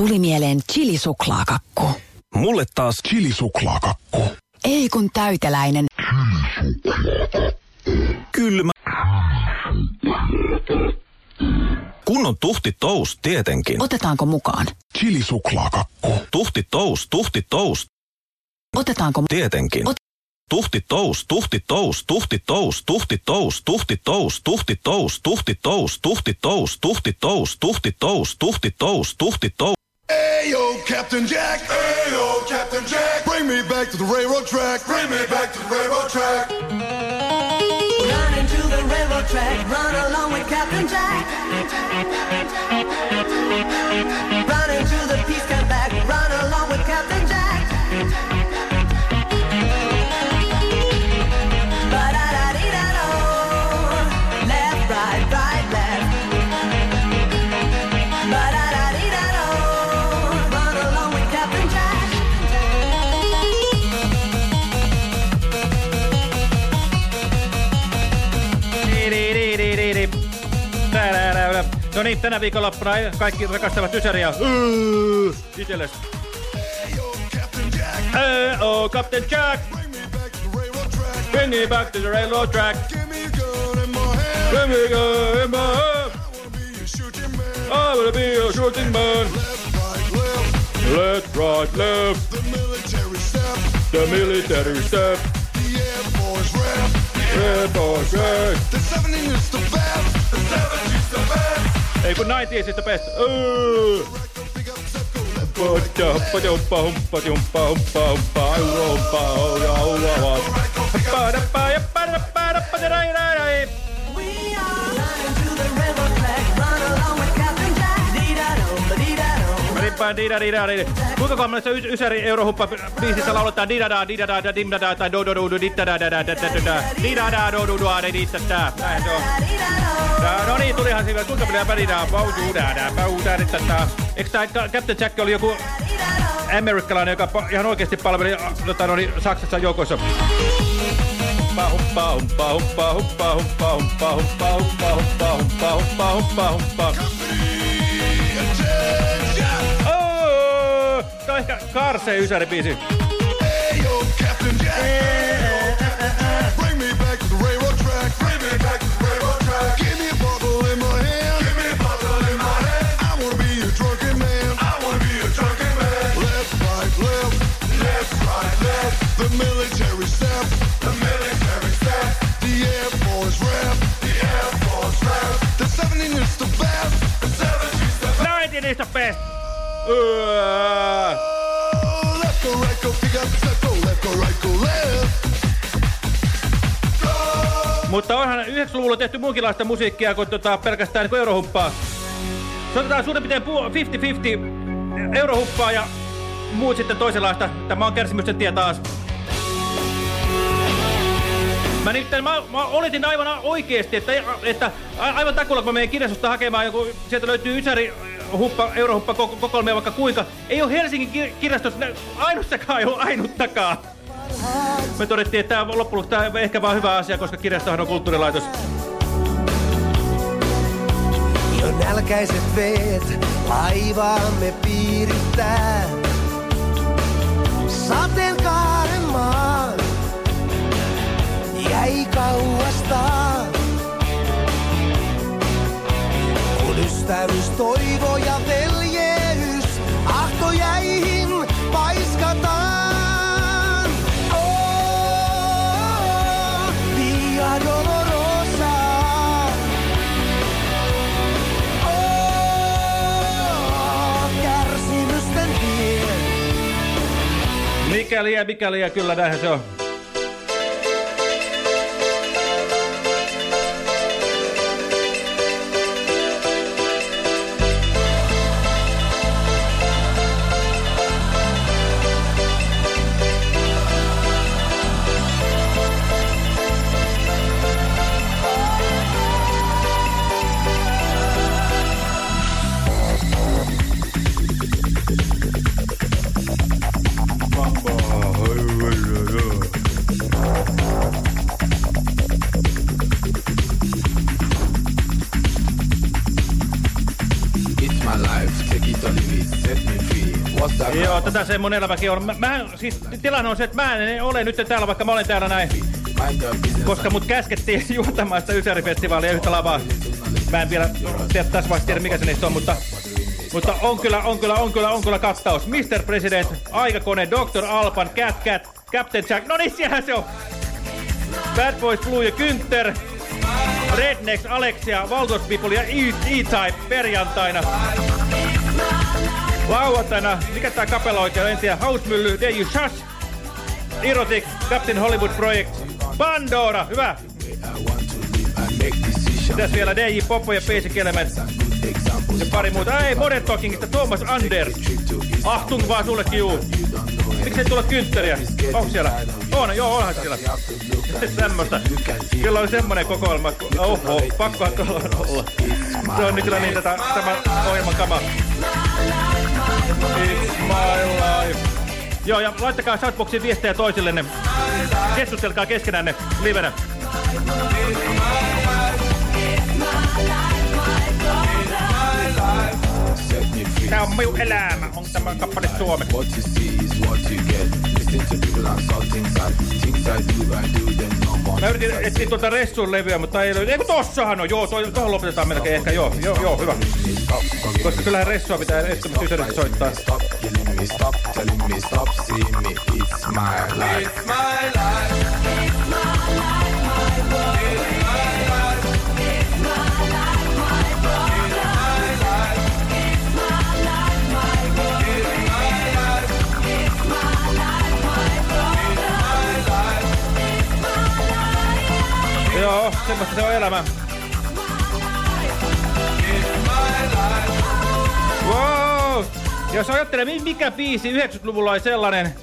Tuli mieleen chilisuklaakakku. Mulle taas Chilisuklaakakku. Ei kun täyteläinen. kylmä. Kunnon tuhti tous tietenkin. Otetaanko mukaan? Chilisuklaakakku. Tuhti tous, tuhti tous Otetaanko tietenkin. Ot- Tuhti tous, tuhti tous, tuhti tous, tuhti tous, tuhti tous, tuhti tous, tuhti tous, tuhti tous, tuhti tous, tuhti tous, tuhti tous, tuhti tous. Ayo, Captain Jack. Ayo, Captain Jack. Bring me back to the railroad track. Bring me back to the railroad track. Run into the railroad track, run along with Captain Jack. No niin, tänä viikonloppuna kaikki rakastavat Ysäriä. Jack. Hey, oh, Captain Jack, Bring me back to the railroad track. bring me. Give a gun in my hand. Let me go in my hand. I wanna be a shooting man. I wanna be a shooting man. Left, right, left. The military step. The military step. The Air Force rap. Air Force rap. The 70 is the best. The 70's the best. Ei kun 90sistä best. Hoppa, hoppa, Rippa, dida, dida, dida. Kuinka kauan ys- Ysäri Eurohuppa biisissä lauletaan didada, didada, da, dimdada, tai do, do, do, do, dittada, da, da, da, da, da, da. Didada, do, do, do, da. Näin se on. Dee-da-do. Ja, No niin, tulihan siinä. Kuinka paljon pärjää? Bau, du, da, da, bau, da, da, da, da. Eikö Ka- Captain Jack oli joku amerikkalainen, joka ihan oikeasti palveli a, tota, no niin, Saksassa joukoissa? Humpa, humpa, humpa, humpa, humpa, humpa, humpa, humpa, humpa, humpa, humpa, humpa, humpa, ehkä Karse Ysäri biisi. Hey, yo, Captain Jack. Hey. Mutta onhan 90-luvulla tehty muunkinlaista musiikkia kuin tota, pelkästään niin eurohumppaa. Sanotaan suurin piirtein pu- 50-50 eurohumppaa ja muut sitten toisenlaista. Tämä on kärsimysten tie taas. Mä, nimittäin, mä, mä oletin aivan oikeesti, että, että aivan takulla kun mä menen kirjastosta hakemaan joku, sieltä löytyy Ysäri huppa, eurohuppa koko- kokoelmia vaikka kuinka. Ei ole Helsingin kir- kirjastossa ainuttakaan, ei ole ainuttakaan. Me todettiin, että loppujen tämä on ehkä vaan hyvä asia, koska kirjastohan on kulttuurilaitos. Jo nälkäiset veet laivaamme piirittää. Sateenkaaren maan jäi kauasta. Kun ystävyys, toivo ja veljeys ahtojäihin paiskataan. Oh, Via Dolorosa. Oh, kärsimysten tie. Mikäli ja mikäli ja kyllä näinhän se on. Tätä se mun elämäkin on. Mä, mä, siis tilanne on se, että mä en ole nyt täällä, vaikka mä olen täällä näin. Koska mut käskettiin juontamaan sitä Ysärifestivaalia yhtä lavaa. Mä en vielä tiedä, tässä vaiheessa tiedä, mikä se niistä on, mutta... Mutta on kyllä, on kyllä, on kyllä, on kyllä kattaus. Mr. President, Aikakone, Dr. Alpan, Cat Cat, Captain Jack. No niin, siellähän se on. Bad Boys Blue ja Günther. Rednecks, Alexia, People ja E-Type perjantaina. Lauantaina, mikä tää kapela oikein on, en tiedä, Hausmylly, Deju Shash, Erotic, Captain Hollywood Project, Pandora, hyvä. Mitäs vielä DJ Poppo ja Basic Element. Ja pari muuta. Ei, Modern Talkingista Thomas Anders. Ahtung vaan sullekin juu. Miksi ei tule kynttäriä? Onko siellä? On, joo, onhan siellä. Semmosta. Kyllä oli semmonen kokoelma. Oho, pakkohan tuolla olla. Se on nyt kyllä niin tätä, tämä ohjelman kama. My life. Joo, ja laittakaa Shoutboxiin viestejä toisillenne. Keskustelkaa keskenänne livenä. Tää on minun elämä, on tämä kappale Suomi. Mä yritin etsiä tuota Ressun levyä, mutta ei löydy. Ei kun tossahan on, joo, toi, tohon lopetetaan melkein ehkä, joo, joo, joo, hyvä. Koska kyllähän Ressua pitää ehdottomasti tytörissä soittaa. Joo, semmoista se on elämä. Wow! Jos ajattelee, mi- mikä biisi 90-luvulla oli sellainen,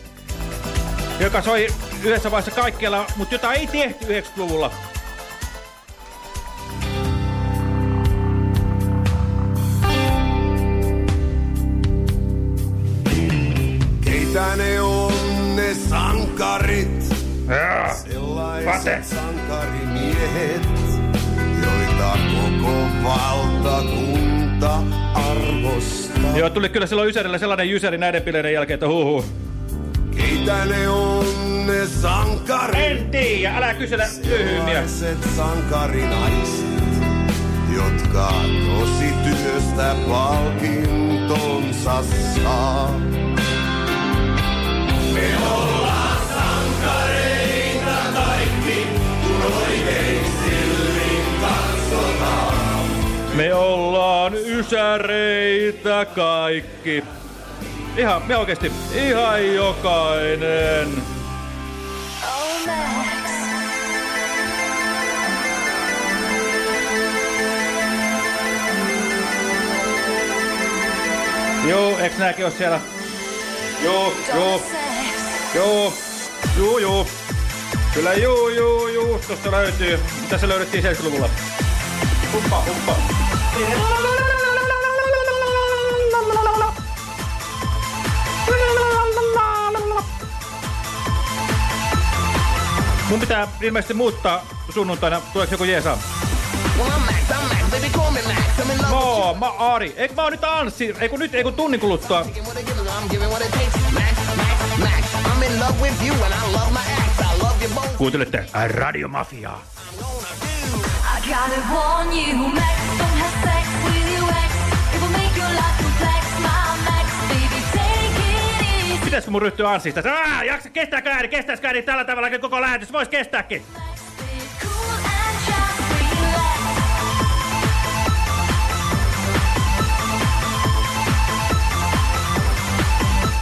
joka soi yhdessä vaiheessa kaikkialla, mutta jota ei tehty 90-luvulla. Keitä ne on? Jaa. Sellaiset sankarimiehet, joita koko valtakunta arvostaa. Joo, tuli kyllä silloin Ysärillä sellainen jysäri näiden bileiden jälkeen, että huhu. Keitä ne on ne sankarit? En tiedä, älä kysellä tyhmiä. Sellaiset sankarinaiset, jotka tosi työstä palkintonsa saa. Me ollaan ysäreitä kaikki. Ihan, me oikeesti, ihan jokainen. Joo, eiks nääkin oo siellä? Joo, joo, joo, joo, joo. Kyllä joo, joo, joo, tosta löytyy. Tässä löydettiin 70-luvulla. Huppa, huppa. Mun pitää ilmeisesti muuttaa sunnuntaina. Tuleeko joku love Moo, mä Ari. Eikö mä oon nyt Anssi? Eikö nyt, eikö tunnin kuluttua? Kuuntelette Radiomafiaa. I gotta warn you, Max, Pitäisikö mun ryhtyä Anssista? Aa, jaksa, kestääkö ääni, kestääkö ääni tällä tavalla koko lähetys? Vois kestääkin.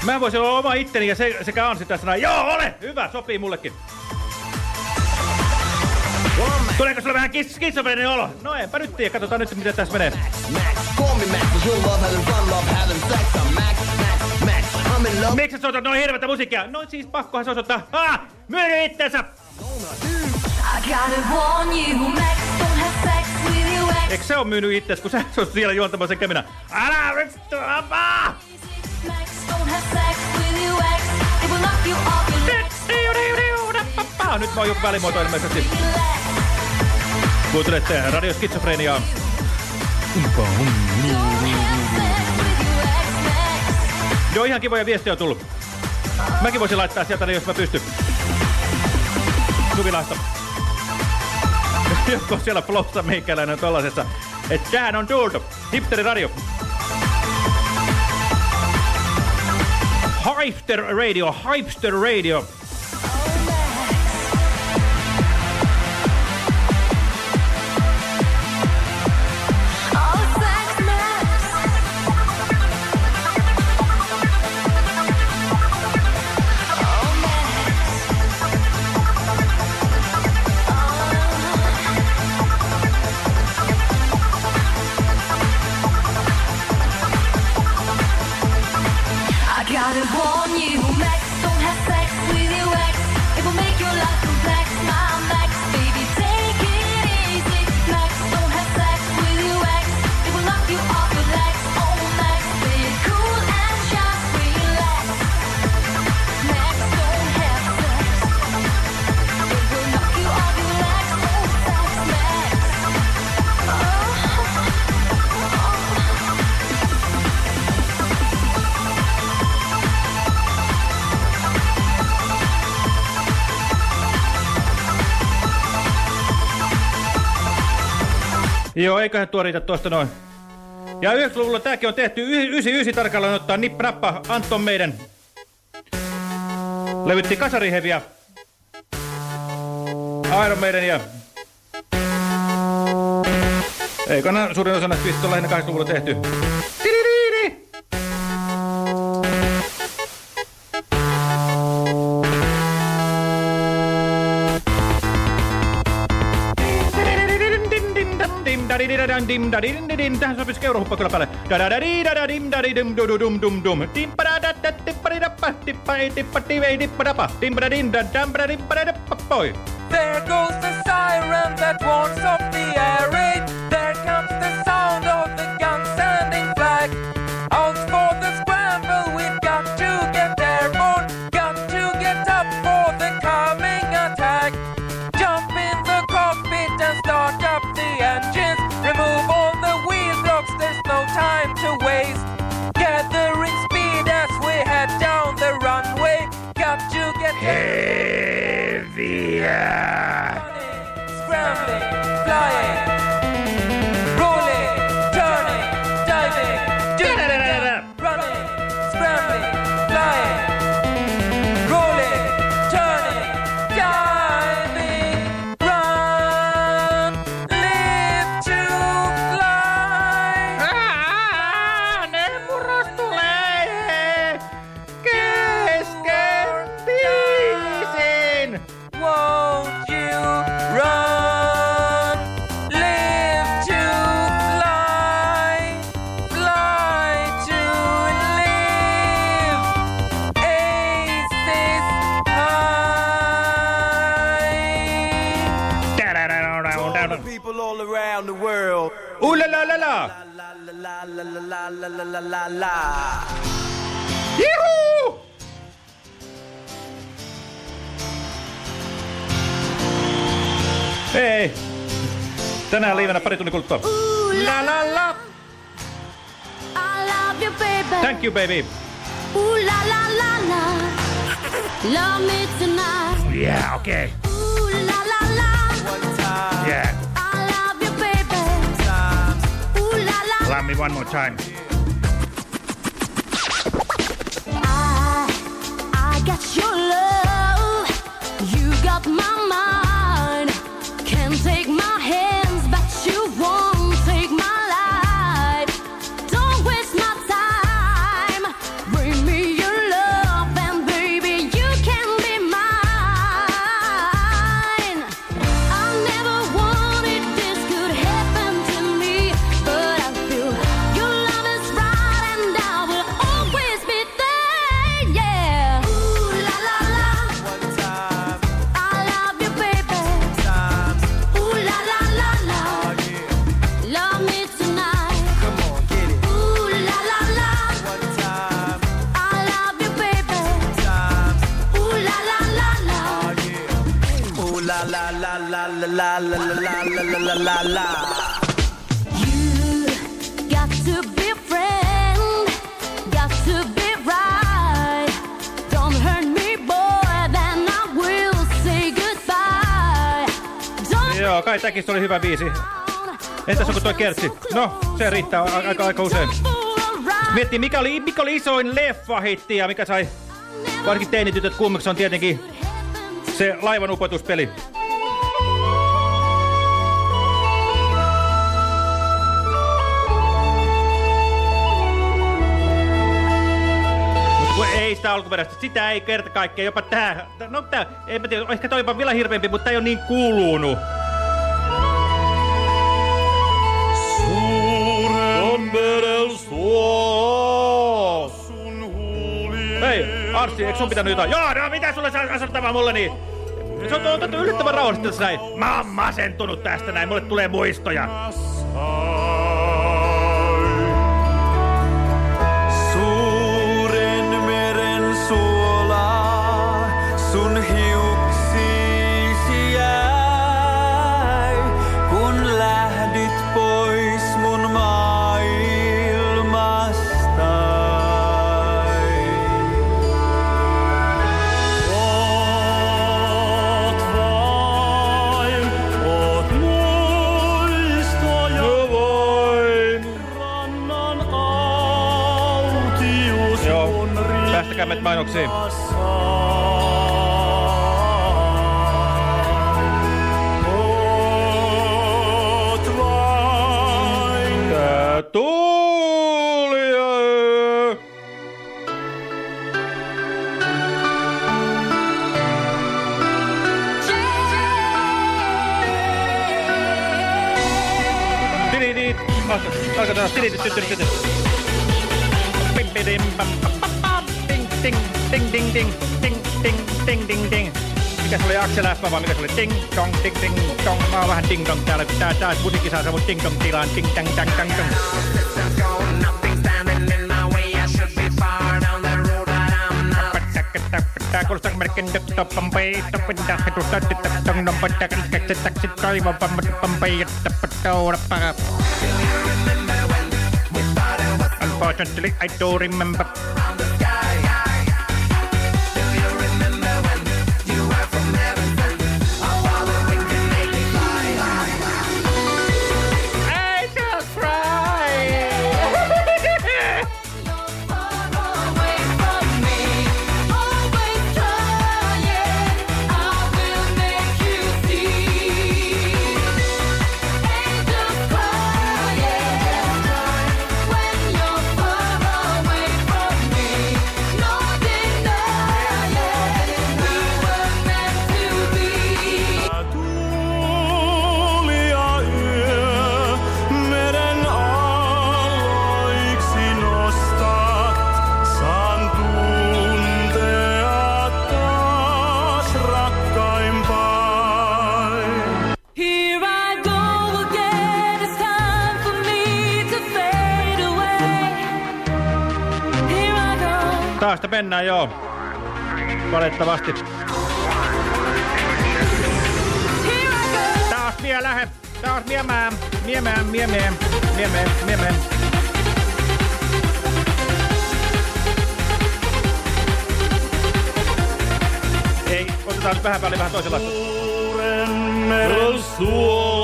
Mä voisin olla oma itteni ja se, sekä Anssi tässä näin. Joo, ole! Hyvä, sopii mullekin. Tuleeko sulla vähän skitsofreeninen olo? No enpä nyt tiedä, katsotaan nyt miten tässä menee. Love. Miksi sä soitat noin hirveätä musiikkia? No siis pakkohan se osoittaa. Ah! Myynyt itsensä! Eikö se on myynyt itses, kun sä oot siellä juontamassa sekä minä? Älä vittu, apaa! Ah, Nyt mä oon joku välimuoto ilmeisesti. Kuuntelette Radio Skitsofreniaa. Joo, ihan kivoja viestejä on tullut. Mäkin voisin laittaa sieltä ne, jos mä pystyn. Suvilaista. Joku siellä flossa meikäläinen tollasessa. Että tämähän on tultu. Hipsteri Radio. Hipster Radio, Hipster Radio. Joo, eiköhän tuo riitä tuosta noin. Ja 90-luvulla tämäkin on tehty 99 tarkalleen ottaa nipprappa niin Anton meidän. Levytti kasariheviä. Iron meidän ja... Eikö suurin osa näistä 15 lähinnä 80-luvulla tehty? Tähän sopisi keurohuppa kyllä päälle. There goes the siren that warns of the air raid. going to go la la la. I love you, baby. Thank you, baby. Ooh la la la la. Love me tonight. Yeah, okay. Ooh la la la. One time. Yeah. I love you, baby. One time. Ooh la la. Love me one more time. I, I got your la la la la la la la la la. la la Joo, kai tämäkin oli hyvä biisi. Entäs onko tuo kertsi? No, se riittää aika, aika usein. Miettii, mikä oli, mikä oli isoin leffahitti ja mikä sai varsinkin teinitytöt kummiksi on tietenkin se laivan upotuspeli. Ei sitä alkuperäistä, sitä ei kerta kaikkea, jopa tää, no tää, en mä tiedä, ehkä toi jopa vielä hirveämpi, mutta tää ei ole niin kuulunut. Hei, Arsi, eikö sun pitänyt jotain? Joo, no mitä sulle saa sanottavaa mulle niin? Se on otettu yllättävän rauhallisesti tässä näin. Mä oon masentunut tästä näin, mulle tulee muistoja. Suuren Pidemmät mainoksiin. Tuulie! Tididit! Alkaa taas tididit. mikä se oli Axel F vai mikä se oli? Ting tong, ting ting tong. Mä oon vähän ting tong täällä. Tää, tää musiikki saa semmoista ting tong tilaan. Ting tang tang tang tang. Unfortunately, I don't remember. Taas sitä mennään, joo. Valitettavasti. Taas vie lähe. Taas miemään. Miemään, miemään, miemään, miemään. Ei, otetaan vähän väliin vähän toisenlaista. Suuren meren suola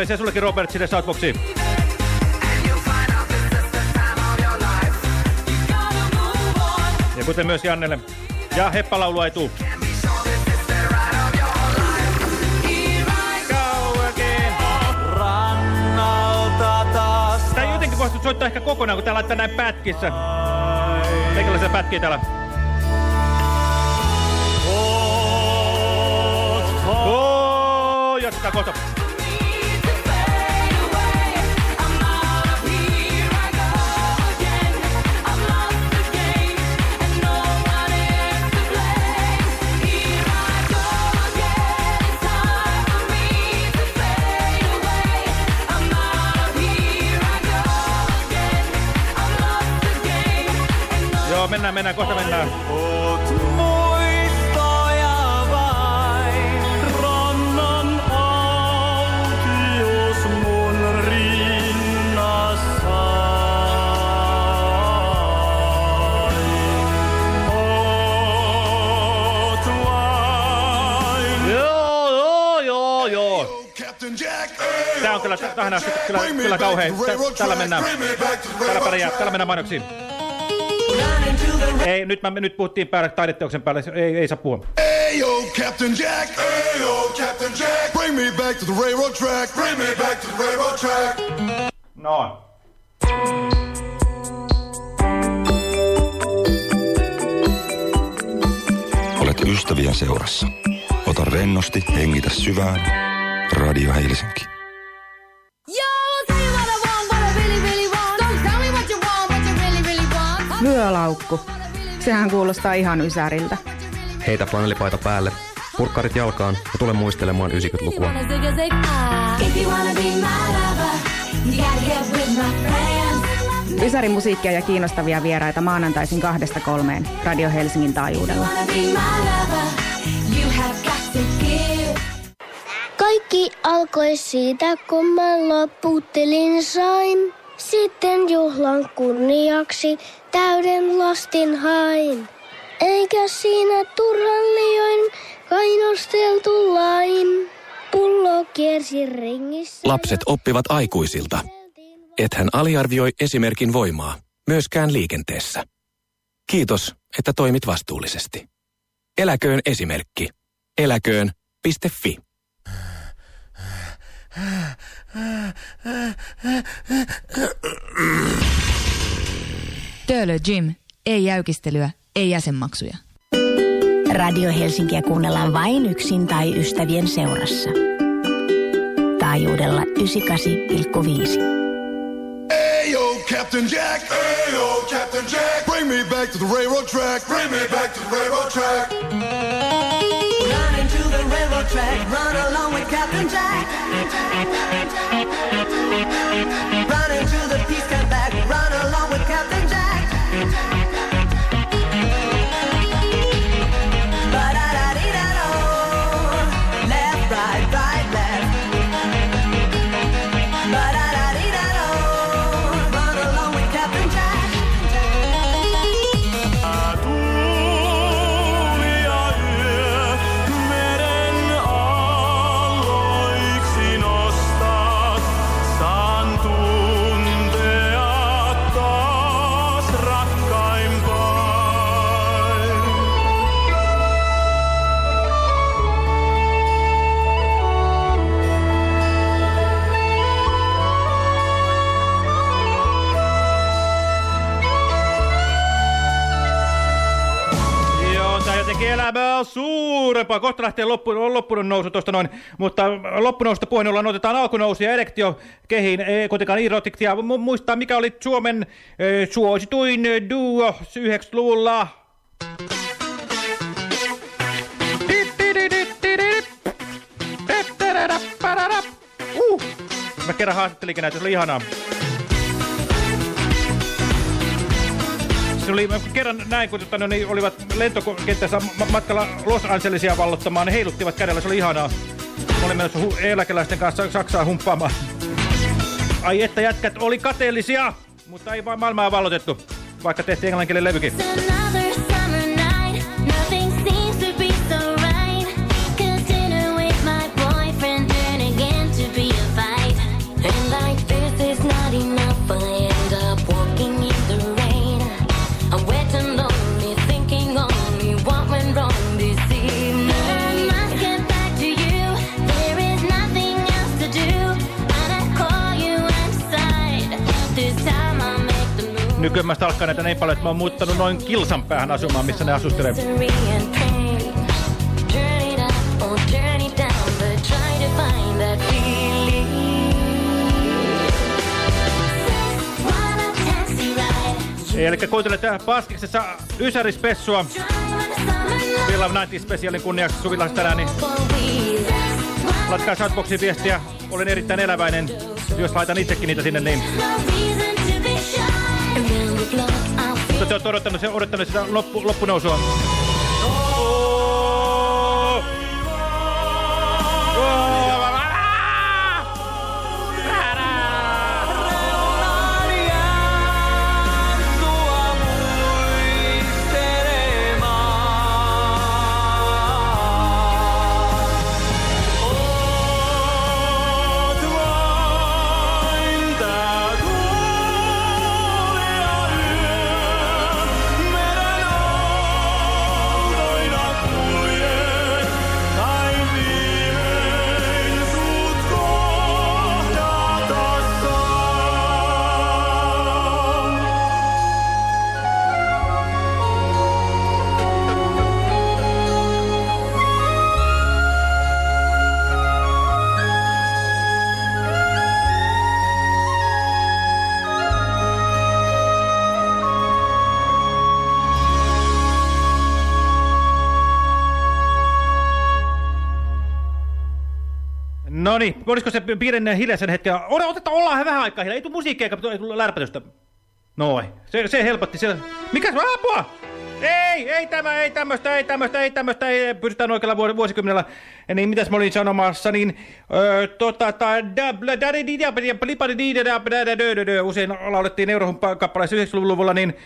terveisiä sullekin Robert sinne Southboxiin. Ja kuten myös Jannelle. Ja heppalaulua ei tuu. Tää ei jotenkin voisi soittaa ehkä kokonaan, kun tää laittaa näin pätkissä. Meikäläisiä pätkiä täällä. Oo, jatketaan kohta. Mennään, mennään, kohta mennään. Oot muistoja vain, rannan autios mun rinnassani. Oot vain. Joo, joo, joo, joo. Captain Jack. Tää on kyllä, tähän asti kyllä, kyllä kauhean. Tä- Tällä mennään. Tällä pärjää, tällä mennään mainoksiin. Ei, nyt, mä, nyt puhuttiin päälle taideteoksen päälle, ei, ei saa puhua. Ayo, Captain Jack. Ayo, Captain Jack. Bring me back to the railroad track. Bring me back to the railroad track. No. Olet ystävien seurassa. Ota rennosti, hengitä syvään. Radio Helsinki. Vyölaukku. Sehän kuulostaa ihan ysäriltä. Heitä flanellipaita päälle, purkkarit jalkaan ja tule muistelemaan 90-lukua. Ysärin musiikkia ja kiinnostavia vieraita maanantaisin kahdesta kolmeen Radio Helsingin taajuudella. Kaikki alkoi siitä, kun mä loputtelin sain. Sitten juhlan kunniaksi täyden lastin hain. Eikä siinä turhan liioin kainosteltu lain. Pullo kiersi ringissä. Lapset oppivat aikuisilta. Ethän aliarvioi esimerkin voimaa, myöskään liikenteessä. Kiitos, että toimit vastuullisesti. Eläköön esimerkki. Eläköön.fi. Töölö Jim. Ei jäykistelyä, ei jäsenmaksuja. Radio Helsinkiä kuunnellaan vain yksin tai ystävien seurassa. Taajuudella 98,5. Ayo, Captain Jack. Ayo, Captain Jack. Bring me back to the railroad track. Bring me back to the railroad track. Track, run along with Captain Jack. Jotenkin elämää suurempaa. Kohta lähtee loppu, on loppunut nousu tuosta noin, mutta loppunoususta puheen ollen otetaan alkunousu ja elektio kehiin, ei kuitenkaan irrotiktia. Mu- Muistaa, mikä oli Suomen eh, suosituin duo 90-luvulla. Uh. Mä kerran haastattelinkin näitä, se oli ihanaa. Se oli, kerran näin, kun tota, no, niin olivat lentokentässä ma- matkalla Los Angelesia vallottamaan, ne heiluttivat kädellä, se oli ihanaa. Olin menossa eläkeläisten kanssa Saksaa humppaamaan. Ai että jätkät oli kateellisia, mutta ei vaan maailmaa vallotettu, vaikka tehtiin englanninkielen levykin. Nykyään mä stalkkaan näitä niin paljon, että mä oon muuttanut noin kilsan päähän asumaan, missä ne asustelee. Eli kuuntelet Paskiksessa Ysärispessua. Villa 90 Specialin kunniaksi Suvilais tänään, niin laittakaa Shoutboxiin viestiä. Olen erittäin eläväinen, jos laitan itsekin niitä sinne, niin te olette odottanut, se, odottanut sitä loppu, loppunousua. Niin, olisiko se pienen hiljaisen hetken? Ota, otetaan, ollaan vähän aikaa hiljaa. Ei tule musiikkia eikä ei tule lärpätystä. Noin, se, se helpotti siellä. Mikäs apua? Ei, ei tämä, ei tämmöstä, ei tämmöstä, ei tämmöstä, ei pystytään oikealla vuos- vuosikymmenellä. Ja niin, mitäs mä olin sanomassa, niin öö, tota, ta, da, bla, da, di, di, da, di, bli, bli, di, da, da, da, da, da, da, da, usein laulettiin Eurohun-kappaleissa 90-luvulla, niin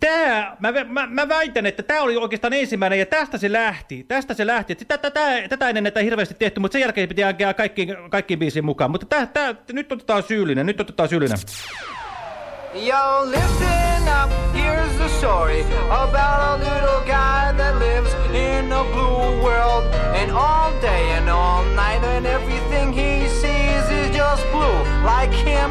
Tää, mä, mä, mä väitän, että tämä oli oikeastaan ensimmäinen ja tästä se lähti. Tästä se lähti. Tätä, tätä, tätä ennen näitä hirveästi tehty, mutta sen jälkeen piti jäädä kaikkiin, kaikkiin biisiin mukaan. Mutta tää, tää, nyt otetaan syyllinen, nyt otetaan syyllinen. Yo, listen up, here's the story about a little guy that lives in a blue world. And all day and all night, and everything he sees is just blue. Like him,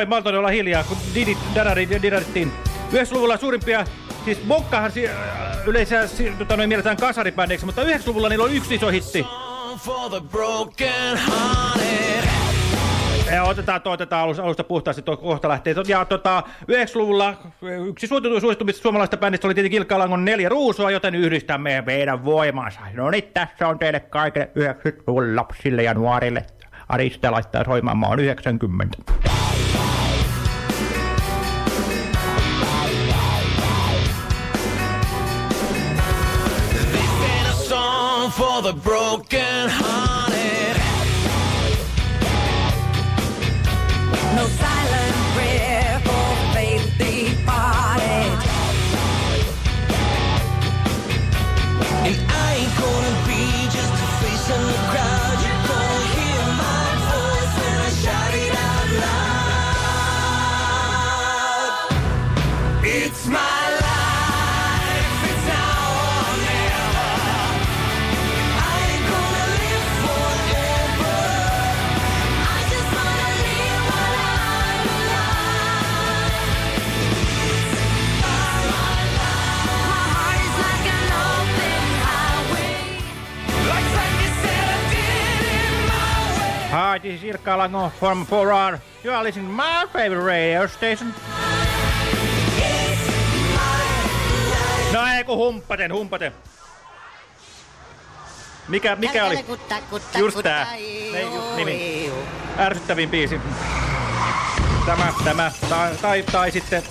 Noin, maltoin olla hiljaa, kun didit, dadari, didarittiin. 90-luvulla suurimpia, siis Bokkahan si, äh, yleensä si, tota, noin mielletään kasaribändeiksi, mutta 90-luvulla niillä oli yksi iso hitti. Ja otetaan, to, otetaan alusta, alusta puhtaasti, tuo kohta lähtee. Ja tota, 90-luvulla yksi suosituin suositumista suomalaista bändistä oli tietenkin Ilkka Langon neljä ruusua, joten yhdistämme meidän voimansa. No niin, tässä on teille kaikille 90-luvun lapsille ja nuorille. Ariste laittaa soimaan, mä oon 90. The broken hearted. This is Ilkka Lango from 4R. You are listening to my favorite radio station. No ei kun humppaten, humpaten. Mikä, mikä oli? Just tää. Ne, ju- nimi. Ärsyttävin biisi. Tämä, tämä, tai, tai, tai sitten,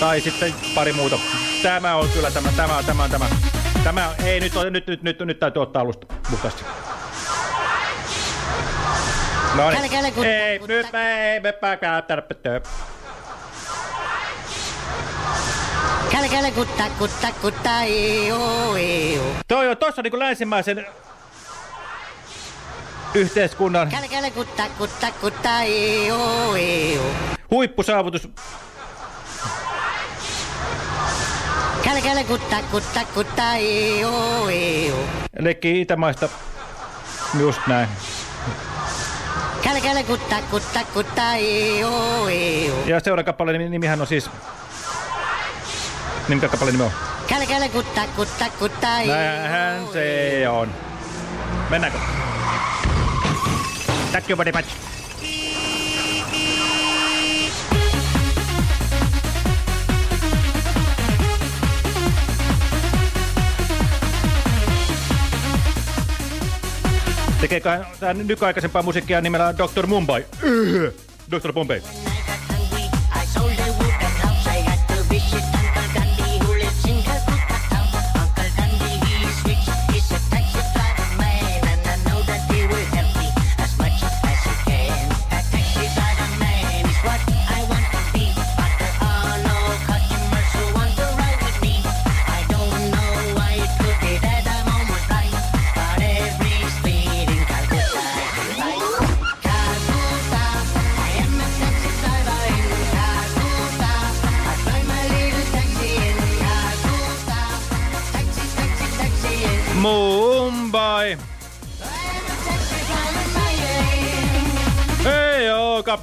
tai sitten pari muuta. Tämä on kyllä tämä, tämä, tämä, tämä. Tämä, ei nyt, nyt, nyt, nyt, nyt täytyy ottaa alusta puhtaasti. No niin. kun- Ei, nyt mä ei, me päätään. Käle, käle, kutta, kutta, kutta, eo, eo. Toi on tossa niinku länsimäisen yhteiskunnan käle, kutta, kutta, kutta, eo, eo. huippusaavutus. Käle, käle, kutta, kutta, kutta, eo, eo. Leikki Itämaista. Just näin. Käle, kutta, kutta, kutta, eo, eo. Ja seuraakappaleen nimihän on siis... Minkä kappaleen nimi on? Käle, kutta, kutta, kutta, eo. Näinhän se on. Mennäänkö? Thank you very Tekeekö tämä nykyaikaisempaa musiikkia nimellä Dr. Mumbai? Dr. Bombay.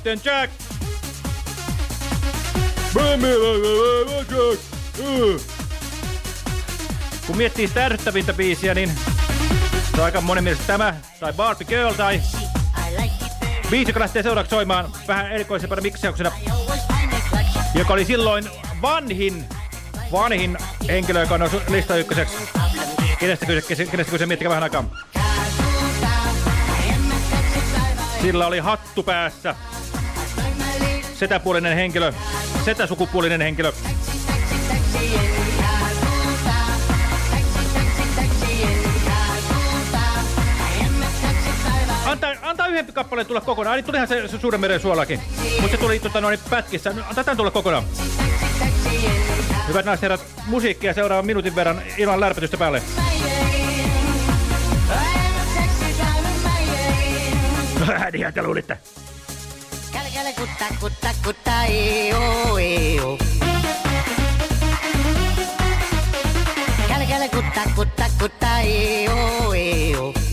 Captain Jack. Kun miettii sitä ärsyttävintä biisiä, niin se on aika monen mielestä tämä, tai Barbie Girl, tai biisi, joka lähtee seuraavaksi soimaan vähän erikoisempana miksauksena, joka oli silloin vanhin, vanhin henkilö, joka nousi lista ykköseksi. Kenestä kyse, kenestä kyse, vähän aikaa. Sillä oli hattu päässä. Setäpuolinen henkilö, setäsukupuolinen henkilö. Anta, anta yhden kappaleen tulla kokonaan. Niin tulihan se, suuren meren suolakin. Mutta se tuli tota, noin pätkissä. Nyt Anta tämän tulla kokonaan. Hyvät naiset herrat, musiikkia seuraavan minuutin verran ilman lärpätystä päälle. Niinhän te luulitte. Käle, käle, kutta, kutta, kutta, eo, eo. Käle, käle, kutta, kutta, kutta, eo, eo. Käle,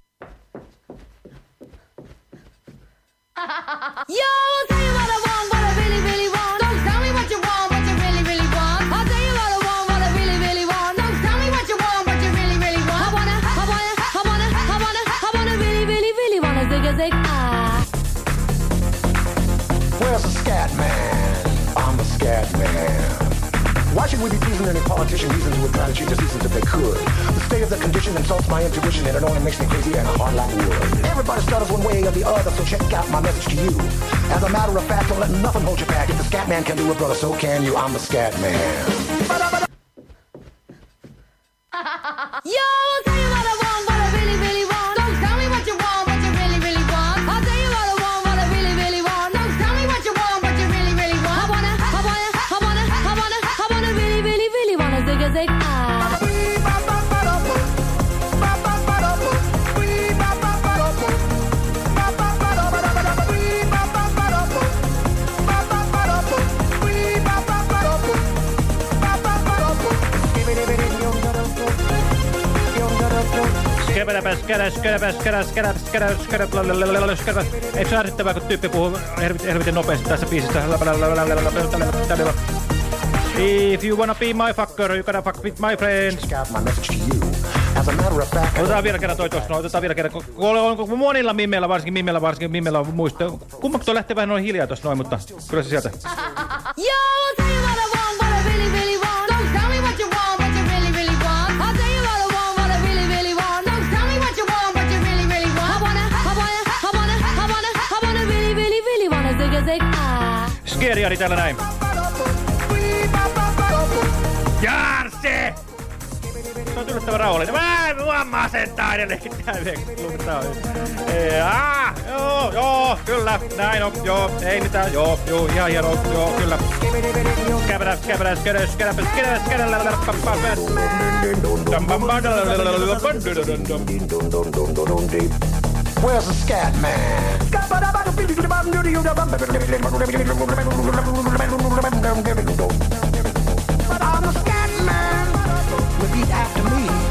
Pleasing any politician reasons who would try to if they could? The state of the condition insults my intuition and it only makes me crazy and hard like wood. Everybody stutters one way or the other, so check out my message to you. As a matter of fact, don't let nothing hold you back. If the scat man can do it, brother, so can you. I'm the scat man. Skerä, skerä, skerä, lalalala, skerä. Eikö se ärsyttävää, kun tyyppi puhuu helvetin, nopeasti tässä biisissä? If you wanna be my fucker, you gotta fuck with my friends. As a matter of fact, Otetaan vielä kerran toi tuossa, no, otetaan vielä kerran. Onko monilla mimmeillä, varsinkin mimmeillä, varsinkin mimmeillä on muista. Kummakin toi lähtee vähän noin hiljaa tuossa noin, mutta kyllä se sieltä. Yo, Skeriari täällä näin. Jarse! Se on yllättävän rauhallinen. Mä mua masentaa edelleenkin tää Tää on Ei, aa, Joo, joo, kyllä, näin on, joo, ei mitään, joo, joo, ihan hieno, joo, kyllä. Kävelä, kävelä, kävelä, kävelä, kävelä, kävelä, Where's the scat man? I'm the scat man. Repeat after me.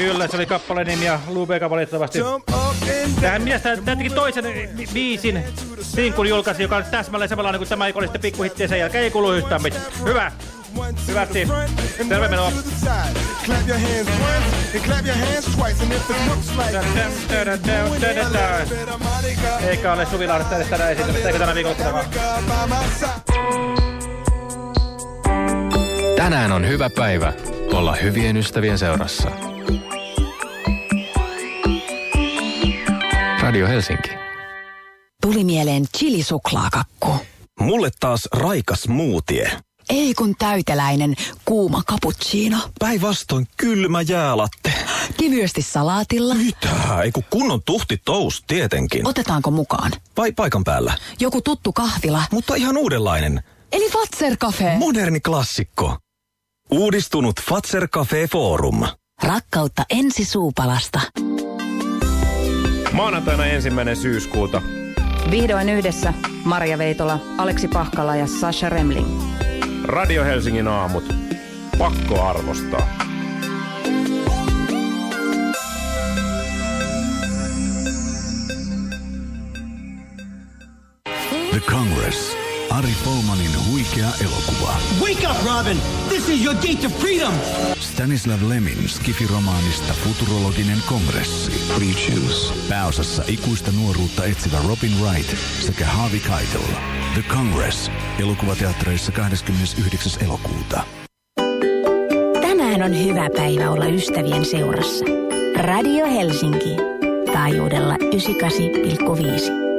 Kyllä, se oli kappaleen nimi ja Lubega valitettavasti. Tähän mies tä- tää teki toisen bi- biisin sinkun julkaisi, joka on täsmälleen samanlainen kuin tämä, joka oli sitten pikkuhitti ja sen jälkeen ei kuulu yhtään mitään. Hyvä! Hyvä, Steve. Terve menoa. Clap your hands once and clap your hands twice. And if it looks like Eikä ole Suvi Lahdesta edes tänään esiintynyt, eikö tänä side. Tänään on hyvä päivä olla hyvien ystävien seurassa. Radio Helsinki. Tuli mieleen chilisuklaakakku. Mulle taas raikas smoothie. Ei kun täyteläinen kuuma cappuccino. Päinvastoin kylmä jäälatte. Kevyesti salaatilla. Mitä? Ei kun kunnon tuhti toast, tietenkin. Otetaanko mukaan? Vai paikan päällä. Joku tuttu kahvila. Mutta ihan uudenlainen. Eli Fatser Cafe. Moderni klassikko. Uudistunut Fatser Cafe Forum. Rakkautta ensi suupalasta. Maanantaina ensimmäinen syyskuuta. Vihdoin yhdessä Marja Veitola, Aleksi Pahkala ja Sasha Remling. Radio Helsingin aamut. Pakko arvostaa. The Congress. Ari Polmanin huikea elokuva. Wake up, Robin! This is your gate to freedom! Stanislav Lemin skifiromaanista Futurologinen kongressi. What do you choose? Pääosassa ikuista nuoruutta etsivä Robin Wright sekä Harvey Keitel. The Congress. Elokuvateattereissa 29. elokuuta. Tänään on hyvä päivä olla ystävien seurassa. Radio Helsinki. Taajuudella 98,5.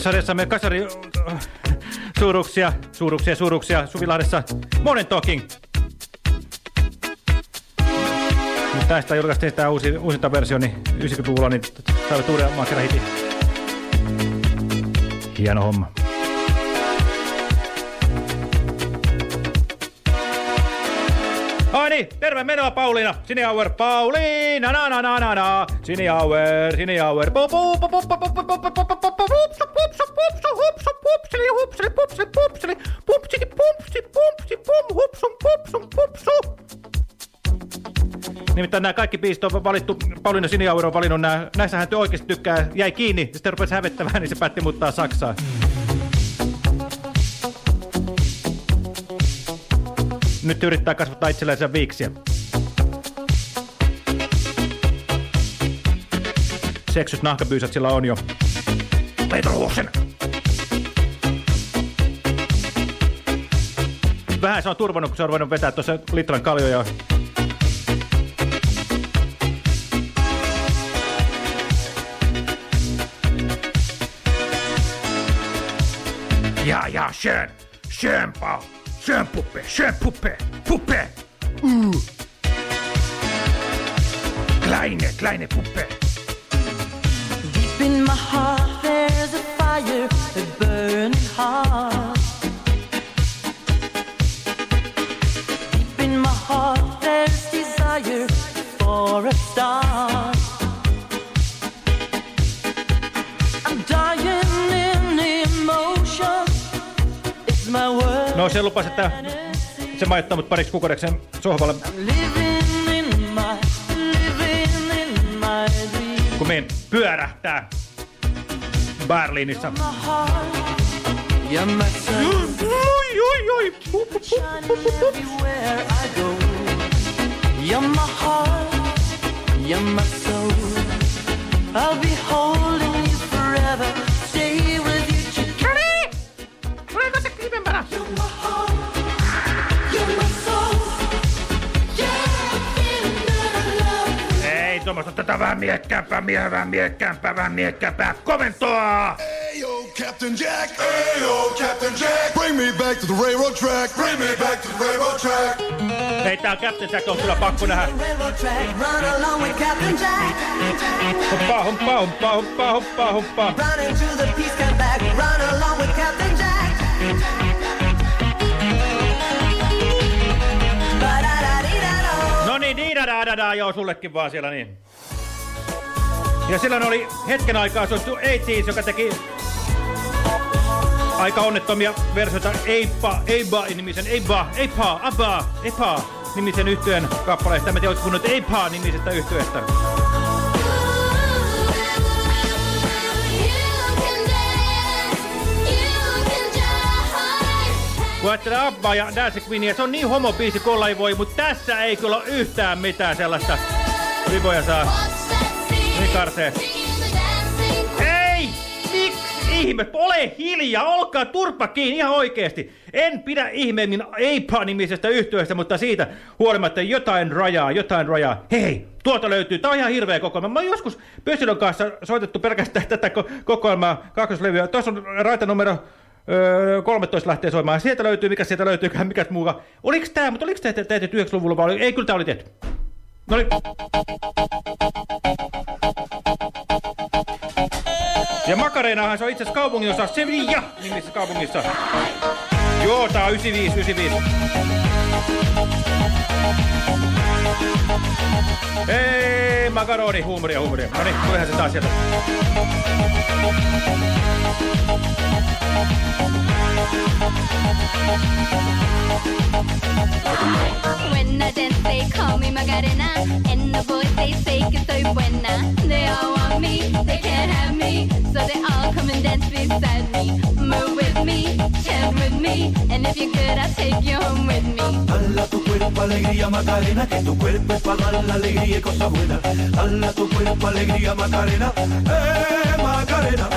Sarjassamme kasari suuruksia, suuruksia, suuruksia Suvilahdessa Modern Talking. Nyt tästä julkaistiin tämä uusi, uusinta versio, niin 90-luvulla, niin saivat uuden hitin. Hieno homma. niin, terve menoa Pauliina. Sini Hour, Pauliina, na na na na na. Sini Hour, Sini Hour. Pupseli, hupseli, pupseli, pupseli, pupseli, pumpsi, pumpsi, pum, hupsun, pupsun. Nimittäin nämä kaikki biisit on valittu, Pauliina Sini Siniauro on valinnut nämä, näissähän te oikeasti tykkää, jäi kiinni, sitten rupesi hävettämään, niin se päätti muuttaa Saksaan. Nyt yrittää kasvattaa itsellensä viiksiä. Seksyt nahkabyysät sillä on jo. Leitoruoksen! Vähän se on turvannut, kun se on ruvennut vetää tuossa litran kaljoja. Ja, ja, schön. Schön, Paul. Schön, Puppe. Schön, Puppe. Puppe. Uh. Kleine, kleine Puppe. Deep in my heart, there's a fire, a burning heart. Deep in my heart, there's desire for a star. No se lupasi, että se maittaa mut pariksi kukodeksi sohvalle. Kun meen pyörähtää Berliinissä. Oi, oi, oi. You're my heart, you're my soul. I'll be holding you forever. Tuommoista tätä vähän miekkäämpää, mie- vähän miekkäämpää, vähän miekkäämpää. Komentoa! Ayo, Captain Jack. Ayo, Captain Jack. Bring me back to the railroad track. Bring me back to the railroad track. Ei tää Captain Jack on kyllä pakko nähdä. Railroad track, run along with Captain Jack. Humppaa, humppaa, humppaa, humppaa, humppaa, humppaa. Running to the peace camp back, run diidadadada, joo, sullekin vaan siellä niin. Ja silloin oli hetken aikaa suosittu ATs, joka teki aika onnettomia versioita Eipa, Eiba nimisen, Eiba, Eipa, Abba, Epa nimisen yhtyeen kappaleesta. Mä tiedä, olisiko kunnut Eipa nimisestä yhtyeestä. Kun ajattelee Abbaa ja Dance Queenia, se on niin homobiisi kuin ei voi, mutta tässä ei kyllä ole yhtään mitään sellaista. Viboja saa. Niin karsee. Ei! Miksi ihme, ole hiljaa, olkaa turpa kiinni ihan oikeesti. En pidä ihmeemmin Eipa-nimisestä yhtiöstä, mutta siitä huolimatta jotain rajaa, jotain rajaa. Hei, tuolta löytyy, tää on ihan hirveä kokoelma. Mä oon joskus Pösilön kanssa soitettu pelkästään tätä ko- kokoelmaa, kakkoslevyä. Tuossa on raita numero Öö, 13 lähtee soimaan. Sieltä löytyy, mikä sieltä löytyykään, mikä muuka. Oliko tää, mutta oliko te- tehty 90-luvulla vai oli- Ei, kyllä tää oli tehty. No niin. Ja Makareenahan se on itse asiassa kaupungin osa Sevilla nimissä kaupungissa. Joo, tää on 95, 95. Hei, makaroni, huumoria, huumoria. No niin, tulihan se taas sieltä. When I dance, they call me Macarena. And the boys, they say que soy buena. They all want me, they can't have me. So they all come and dance beside me. Move with me, chant with me. And if you're good, I'll take you home with me. Dala tu cuerpo alegría Macarena, que tu cuerpo es para dar la alegría y cosas buenas. Dala tu cuerpo alegría Macarena, eh Macarena.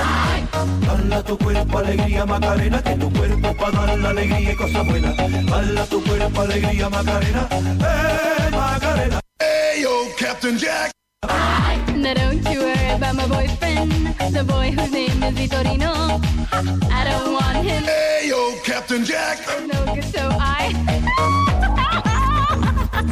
Dala tu cuerpo alegría Macarena, que tu cuerpo es para dar la alegría y cosas buenas. Dala tu cuerpo alegría Macarena, eh Macarena. Hey, yo, Captain Jack. Now don't you worry about my boyfriend, the boy whose name is Vitorino. I don't want him. Hey, yo, Captain Jack. No good, so I.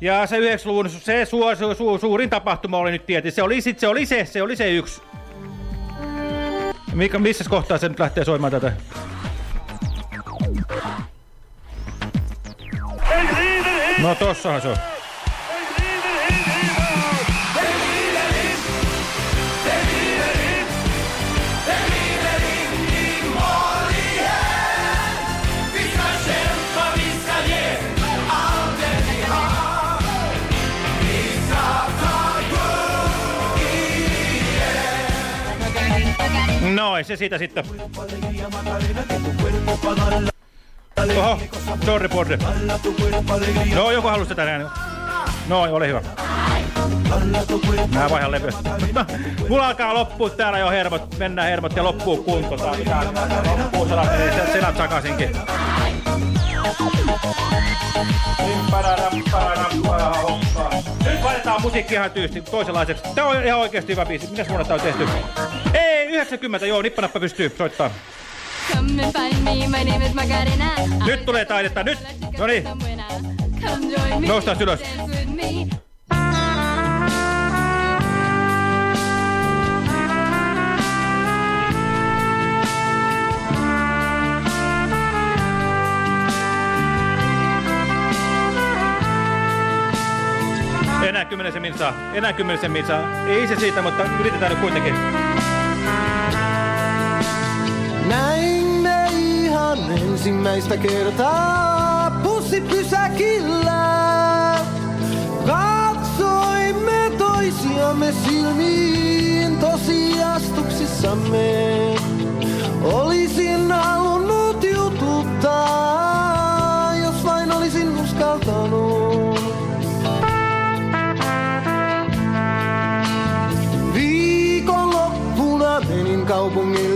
Ja se 90-luvun se su, su, su, suurin tapahtuma oli nyt tietysti. Se oli, sit, se oli se, se oli se yksi. Mikä, missä kohtaa se nyt lähtee soimaan tätä? No tossahan se on. Noin, se siitä sitten. Oho, sorry Borde. No, joku halusi tätä näin. No, ole hyvä. Mä vaihan levyä. Mulla alkaa loppua täällä jo hermot. Mennään hermot ja loppuu kunto. Tää pitää loppuu saada niin. Nyt laitetaan musiikki ihan tyysti toisenlaiseksi. Tää on ihan oikeesti hyvä biisi. Mitäs vuonna tää on tehty? Ei, 90, joo, nippanappa pystyy soittaa. Come and find me, my name is Macarena. Nyt tulee taidetta, nyt! No niin. Noustaan ylös. Enää kymmenisen minsaa, enää kymmenisen minsaa. Ei se siitä, mutta yritetään nyt kuitenkin. Näimme ihan ensimmäistä kertaa bussipysäkillä. Katsoimme toisiamme silmiin tosiastuksissamme. Olisin halunnut jututtaa, Của.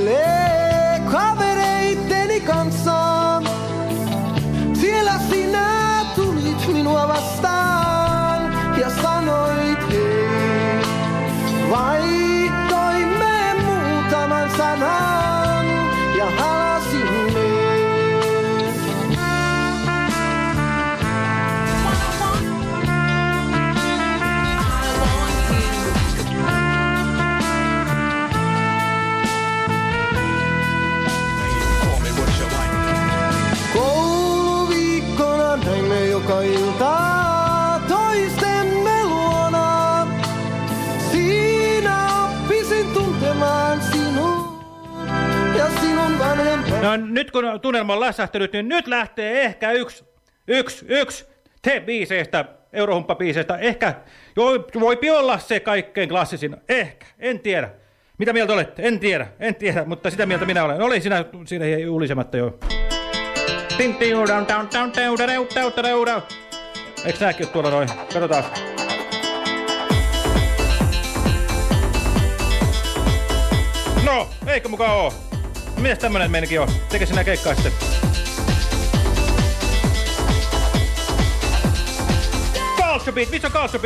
Tunnelma on lässähtynyt, niin nyt lähtee ehkä yksi, yksi, yksi te biiseistä, Eurohumppa-biiseistä. Ehkä jo, voipi olla se kaikkein klassisin. Ehkä, en tiedä. Mitä mieltä olette? En tiedä, en tiedä, mutta sitä mieltä minä olen. Oli sinä siinä ei ulisematta jo. Eikö nääkin ole tuolla noin? Katsotaan. No, eikö mukaan oo? Mitäs tämmönen meininkin on? Tekee sinä keikkaa sitten? Culture Beat, missä on Culture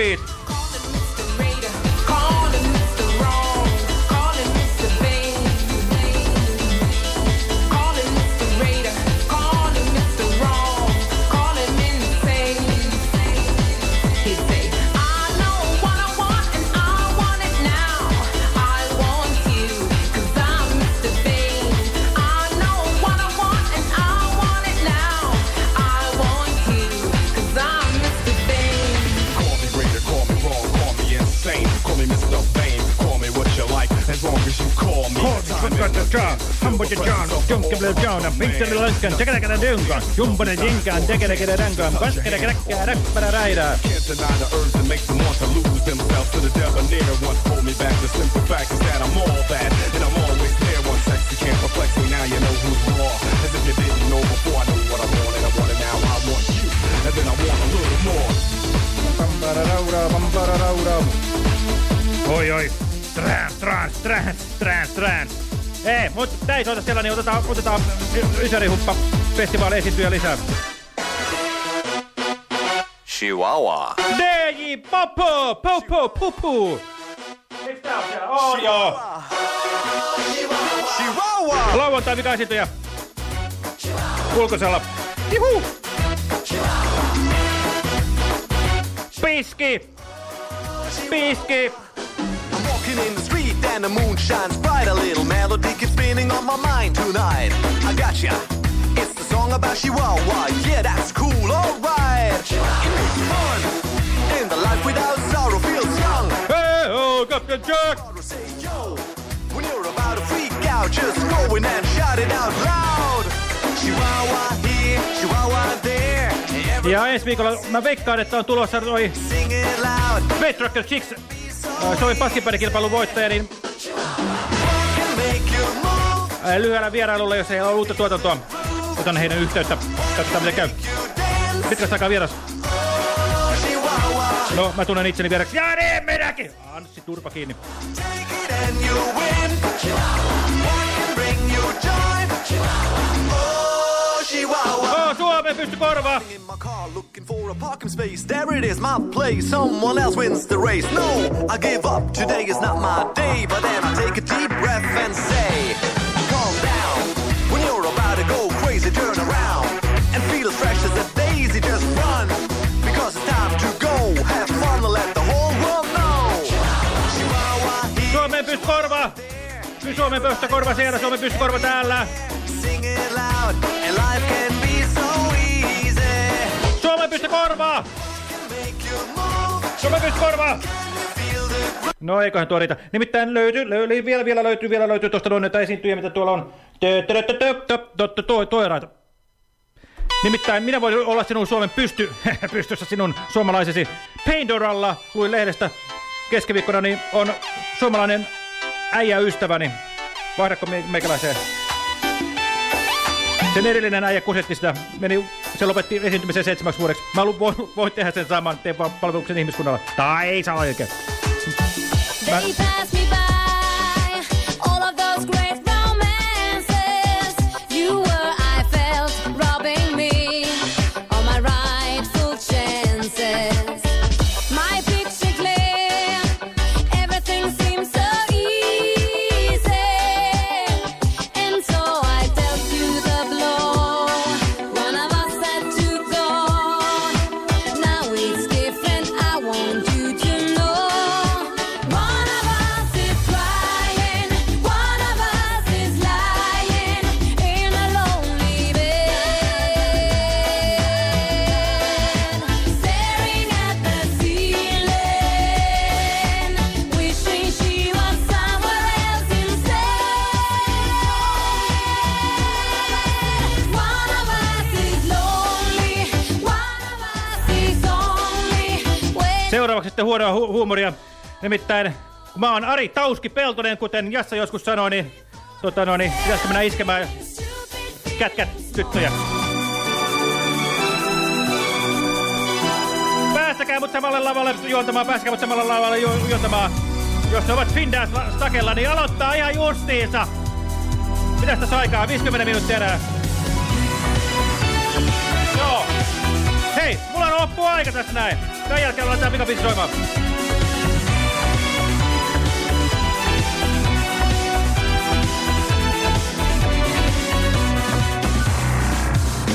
Can't deny the urge that makes them want to lose themselves to the debonair. Once pulled me back. The simple fact is that I'm all that, and I'm always there. One sexy can't perplex me. Now you know who's raw. As if you didn't know before. I know what I want, and I want it now. I want you, and then I want a little more. Oi, oi. Trans, trans, trans, trans, trans. Ei, mut tää ei soita siellä, niin otetaan, otetaan Ysärihuppa festivaali esiintyjä lisää. Chihuahua. DJ Popo, Popo, Pupu. Tää siellä? Oo, joo. Chihuahua. Lauantai mikä esiintyjä. Ulkosalla. Juhu. Piski. Piski. And the moon shines bright. A little melody keeps spinning on my mind tonight. I gotcha. It's the song about Chihuahua. Yeah, that's cool. Alright. It makes fun. And the life without sorrow feels young. Hey, oh, Jack. Say yo. When you're about to freak out, just go in and shout it out loud. Chihuahua here, Chihuahua there. Ja ensi viikolla mä veikkaan, että on tulossa toi Sing it loud. Fate Rocker Chicks äh, Suomen paskipäidekilpailun voittaja, niin äh, lyhyellä vierailulla, jos ei ole uutta tuotantoa. Otan heidän yhteyttä. Katsotaan miten käy. Pitkästä aikaa vieras. No, mä tunnen itseni vieraksi. Ja niin minäkin! Anssi turpa kiinni. and you win. What can bring you joy? Chihuahua. Oh, Suomen pysty korvaa! Looking for a parking space. There it is, my place. Someone else wins the race. No, I give up. Today is not my day. But then I take a deep breath and say, calm down. When you're about to go crazy, turn around and feel as fresh as a daisy. Just run because it's time to go. Have fun and let the whole world know. Chihuahua here. Suomen pysty korvaa! Suomen pysty korva siellä, Suomen pysty korva täällä. Suomen pysty korvaa! Suomen pysty korvaa! No eiköhän tuo riitä. Nimittäin löytyy, löytyy vielä, vielä löytyy, vielä löytyy tuosta noin näitä esiintyjä, mitä tuolla on. Toi raita. Nimittäin minä voin olla sinun Suomen pysty, pystyssä sinun suomalaisesi. Pandoralla, luin lehdestä keskiviikkona, niin on suomalainen äijä ystäväni. Vaihdatko me, meikäläiseen? Sen edellinen äijä kusetti sitä, meni, se lopetti esiintymisen seitsemäksi vuodeksi. Mä voin, voin tehdä sen saman, teen palveluksen ihmiskunnalle. Tai ei saa oikein. Mä, They pass me by, tällaista huonoa hu huumoria. Nimittäin, kun mä oon Ari Tauski Peltonen, kuten Jassa joskus sanoi, niin, tota, no, niin pitäisikö mennä iskemään kätkät tyttöjä. Päästäkää mut samalle lavalle juontamaan, päästäkää mut samalle lavalle ju juontamaan. Jos ne ovat Findas stakella, niin aloittaa ihan justiinsa. Mitäs tässä aikaa? 50 minuuttia enää. Joo. Hei, mulla on loppu aika tässä näin. Tämän jälkeen aletaan pikapisti soimaan.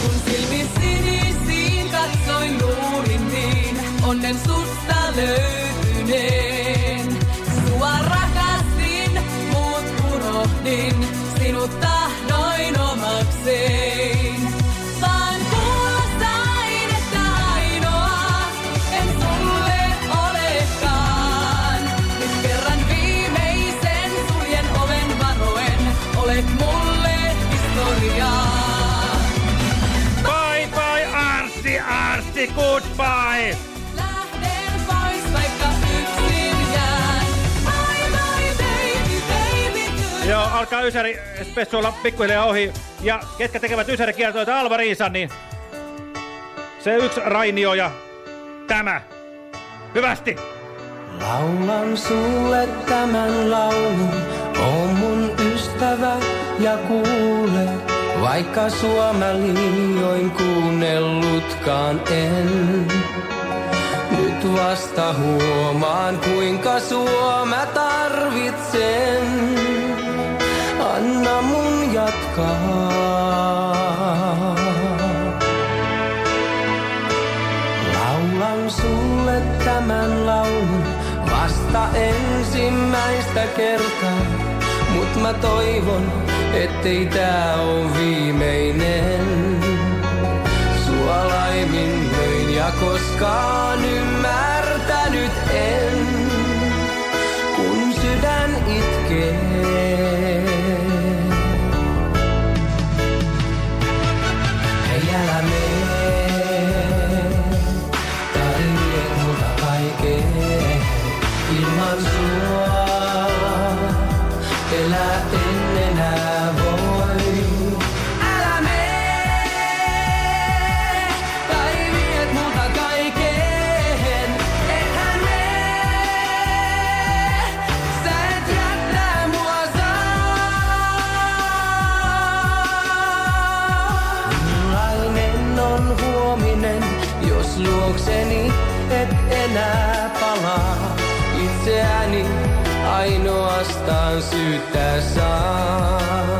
Kun silmi sinisiin katsoin luulin niin, onnen susta löytyneen. Sua rakastin, muut unohdin, sinut tahdoin omakseen. Alkaa Ysäri spessu olla pikkuhiljaa ohi. Ja ketkä tekevät Ysäri kiertoita Alva Riisan, niin se yksi Rainio ja tämä. Hyvästi! Laulan sulle tämän laulun, oo mun ystävä ja kuule. Vaikka sua mä liioin kuunnellutkaan en. Nyt vasta huomaan kuinka sua mä tarvitsen. Jatkaa. Laulan sulle tämän laulun vasta ensimmäistä kertaa. Mut mä toivon, ettei tää oo viimeinen. Sua laiminlöin ja koskaan ymmärtänyt en, kun sydän itkee. Luokseni et enää palaa? Itseäni ainoastaan syyttää saa.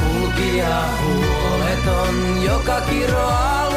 Kulkija huoleton, joka kiroaa